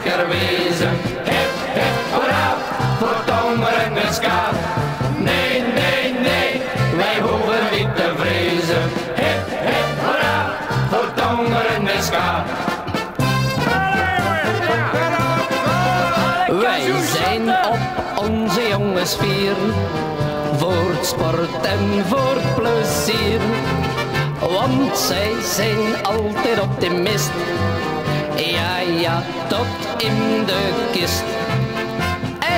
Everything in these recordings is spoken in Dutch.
wezen. Hip, hip, hoera, voor tongeren en ska. Nee, nee, nee, wij hoeven niet te vrezen. Hip, hip, hoera, voor tongeren en ska. Wij zijn op onze jongensvier, voor het sport en voor het plezier. Want zij zijn altijd optimist, ja ja, tot in de kist.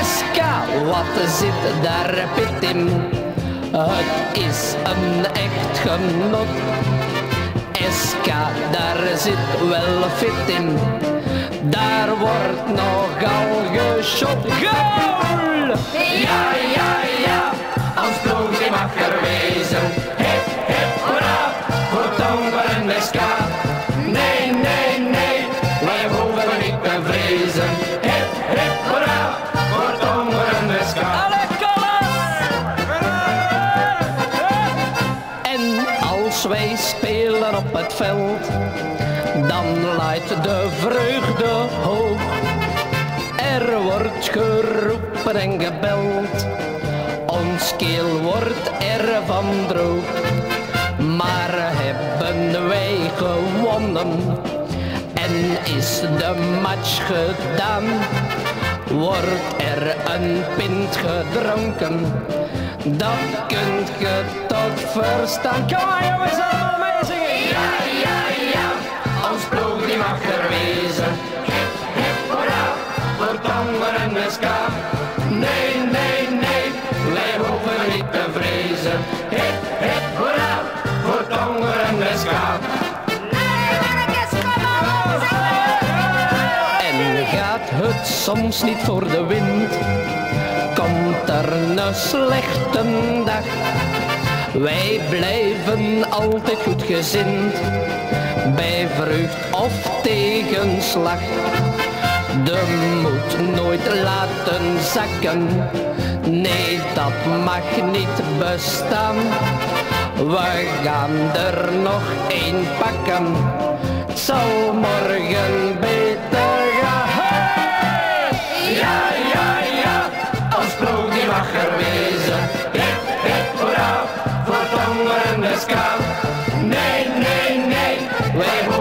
SK, wat zit daar pit in? Het is een echt genot. SK, daar zit wel fit in. Daar wordt nogal geschot. Goal! Wij spelen op het veld, dan luidt de vreugde hoog. Er wordt geroepen en gebeld, ons keel wordt er van droog. Maar hebben wij gewonnen en is de match gedaan, wordt er een pint gedronken. Dat kunt ge toch verstaan. Kom maar jongens, allemaal meezingen. Ja, ja, ja, ons ploeg die mag er wezen. Hip, hip, hoera, voor tongeren en ska. Nee, nee, nee, wij hoeven niet te vrezen. Hip, hip, hoera, voor tongeren en ska. En gaat het soms niet voor de wind, komt er een slechte dag. Wij blijven altijd goed gezind, bij vreugd of tegenslag. De moed nooit laten zakken, nee dat mag niet bestaan. We gaan er nog één pakken, zal morgen 为何